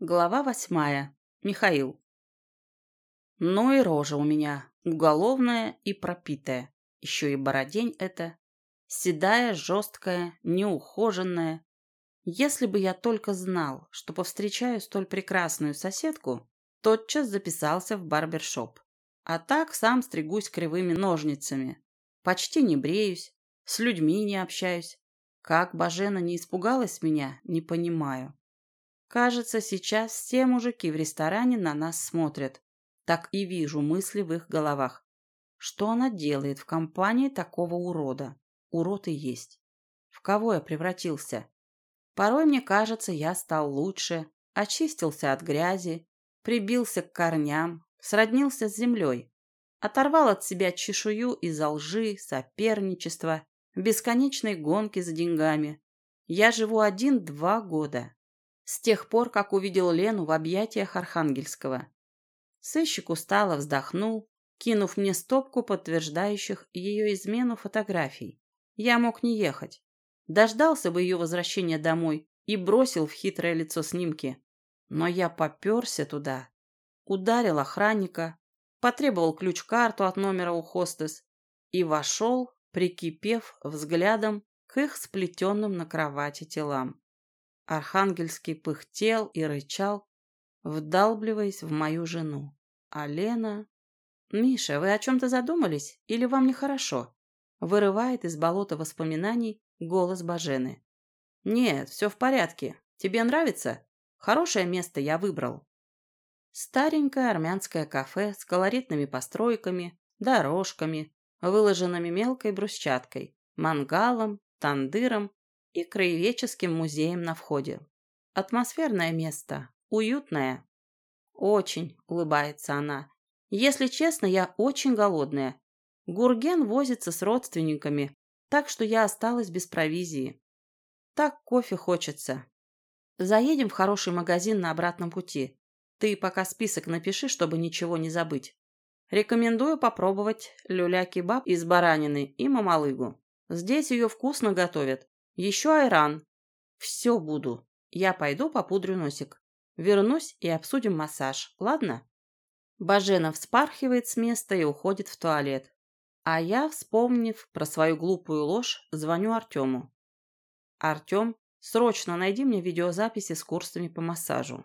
Глава восьмая. Михаил. Ну и рожа у меня, уголовная и пропитая. Еще и бородень эта. Седая, жесткая, неухоженная. Если бы я только знал, что повстречаю столь прекрасную соседку, тотчас записался в барбершоп. А так сам стригусь кривыми ножницами. Почти не бреюсь, с людьми не общаюсь. Как Бажена не испугалась меня, не понимаю. Кажется, сейчас все мужики в ресторане на нас смотрят. Так и вижу мысли в их головах. Что она делает в компании такого урода? Урод и есть. В кого я превратился? Порой мне кажется, я стал лучше, очистился от грязи, прибился к корням, сроднился с землей, оторвал от себя чешую из-за лжи, соперничества, бесконечной гонки за деньгами. Я живу один-два года, с тех пор, как увидел Лену в объятиях Архангельского. Сыщик устало вздохнул, кинув мне стопку подтверждающих ее измену фотографий. Я мог не ехать. Дождался бы ее возвращения домой и бросил в хитрое лицо снимки. Но я поперся туда, ударил охранника, потребовал ключ-карту от номера у хостес и вошел, прикипев взглядом к их сплетенным на кровати телам. Архангельский пыхтел и рычал, вдалбливаясь в мою жену. А Лена... «Миша, вы о чем-то задумались? Или вам нехорошо?» Вырывает из болота воспоминаний голос Бажены. «Нет, все в порядке. Тебе нравится? Хорошее место я выбрал». Старенькое армянское кафе с колоритными постройками, дорожками, выложенными мелкой брусчаткой, мангалом, тандыром и краеведческим музеем на входе. Атмосферное место, уютное. Очень, улыбается она. Если честно, я очень голодная. Гурген возится с родственниками, так что я осталась без провизии. Так кофе хочется. Заедем в хороший магазин на обратном пути. Ты пока список напиши, чтобы ничего не забыть. Рекомендую попробовать люля-кебаб из баранины и мамалыгу. Здесь ее вкусно готовят. Еще айран. Все буду. Я пойду попудрю носик. Вернусь и обсудим массаж, ладно? Бажена вспархивает с места и уходит в туалет. А я, вспомнив про свою глупую ложь, звоню Артему. «Артем, срочно найди мне видеозаписи с курсами по массажу».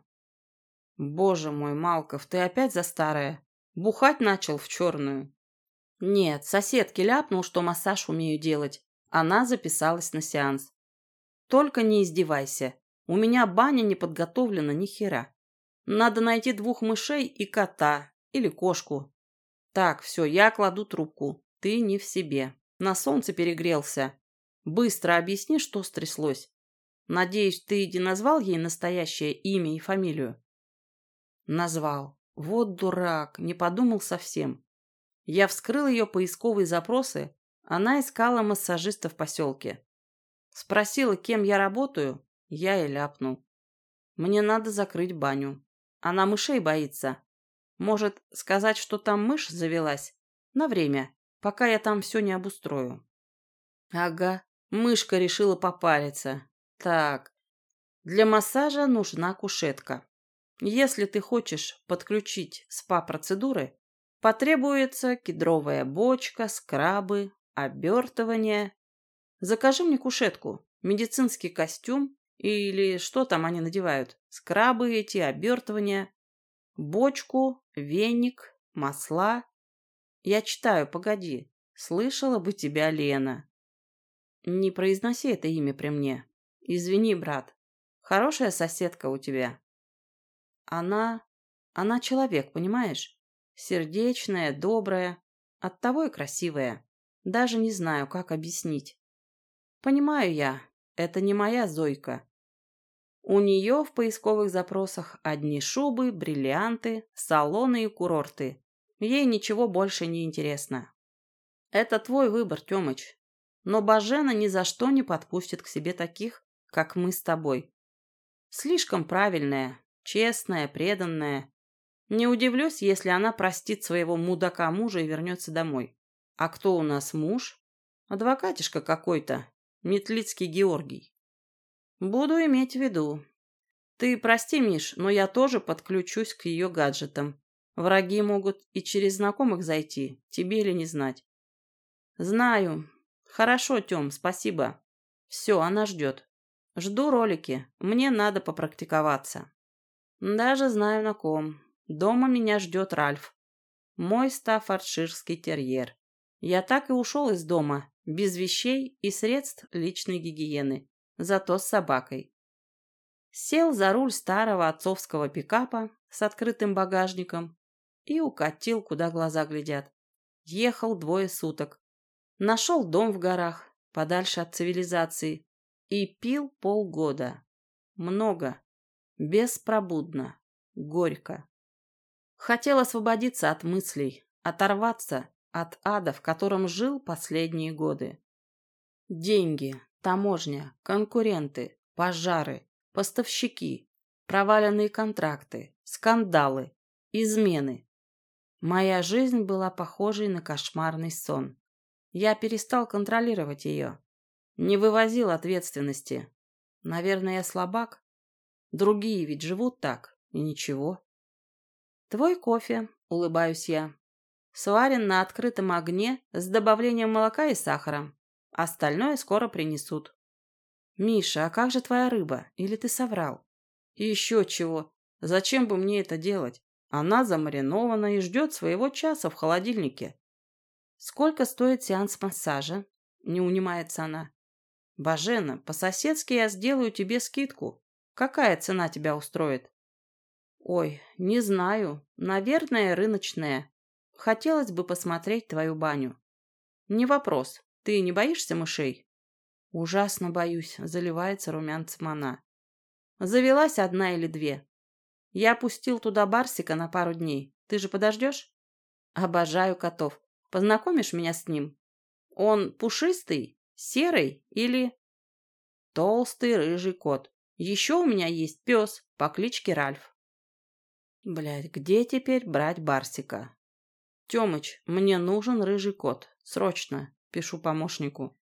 «Боже мой, Малков, ты опять за старое? Бухать начал в черную?» «Нет, соседке ляпнул, что массаж умею делать. Она записалась на сеанс. Только не издевайся. У меня баня не подготовлена ни хера. Надо найти двух мышей и кота. Или кошку. Так, все, я кладу трубку. Ты не в себе. На солнце перегрелся. Быстро объясни, что стряслось. Надеюсь, ты не назвал ей настоящее имя и фамилию? Назвал. Вот дурак, не подумал совсем. Я вскрыл ее поисковые запросы она искала массажиста в поселке. Спросила, кем я работаю, я и ляпнул. Мне надо закрыть баню. Она мышей боится. Может, сказать, что там мышь завелась? На время, пока я там все не обустрою. Ага, мышка решила попариться. Так, для массажа нужна кушетка. Если ты хочешь подключить спа-процедуры, потребуется кедровая бочка, скрабы, обертывание. Закажи мне кушетку, медицинский костюм или что там они надевают, скрабы эти, обертывания, бочку, веник, масла. Я читаю, погоди, слышала бы тебя Лена. Не произноси это имя при мне. Извини, брат. Хорошая соседка у тебя. Она... Она человек, понимаешь? Сердечная, добрая, оттого и красивая. Даже не знаю, как объяснить. Понимаю я, это не моя Зойка. У нее в поисковых запросах одни шубы, бриллианты, салоны и курорты. Ей ничего больше не интересно. Это твой выбор, Тёмыч. Но Бажена ни за что не подпустит к себе таких, как мы с тобой. Слишком правильная, честная, преданная. Не удивлюсь, если она простит своего мудака мужа и вернется домой. А кто у нас муж? Адвокатишка какой-то. Метлицкий Георгий. Буду иметь в виду. Ты прости, Миш, но я тоже подключусь к ее гаджетам. Враги могут и через знакомых зайти, тебе или не знать. Знаю. Хорошо, Тём, спасибо. Все, она ждет. Жду ролики. Мне надо попрактиковаться. Даже знаю на ком. Дома меня ждет Ральф. Мой стаффордширский терьер. Я так и ушел из дома, без вещей и средств личной гигиены, зато с собакой. Сел за руль старого отцовского пикапа с открытым багажником и укатил, куда глаза глядят. Ехал двое суток. Нашел дом в горах, подальше от цивилизации, и пил полгода. Много. Беспробудно. Горько. Хотел освободиться от мыслей, оторваться от ада, в котором жил последние годы. Деньги, таможня, конкуренты, пожары, поставщики, проваленные контракты, скандалы, измены. Моя жизнь была похожей на кошмарный сон. Я перестал контролировать ее. Не вывозил ответственности. Наверное, я слабак. Другие ведь живут так, и ничего. Твой кофе, улыбаюсь я. Сварен на открытом огне с добавлением молока и сахара. Остальное скоро принесут. Миша, а как же твоя рыба? Или ты соврал? Еще чего. Зачем бы мне это делать? Она замаринована и ждет своего часа в холодильнике. Сколько стоит сеанс массажа? Не унимается она. Бажена, по-соседски я сделаю тебе скидку. Какая цена тебя устроит? Ой, не знаю. Наверное, рыночная. Хотелось бы посмотреть твою баню. Не вопрос. Ты не боишься мышей? Ужасно боюсь, заливается румянцем она. Завелась одна или две. Я пустил туда Барсика на пару дней. Ты же подождешь? Обожаю котов. Познакомишь меня с ним? Он пушистый, серый или... Толстый рыжий кот. Еще у меня есть пес по кличке Ральф. Блядь, где теперь брать Барсика? Тёмыч, мне нужен рыжий кот. Срочно. Пишу помощнику.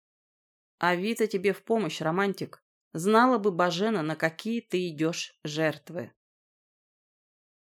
А Вита тебе в помощь, романтик. Знала бы Бажена, на какие ты идешь жертвы.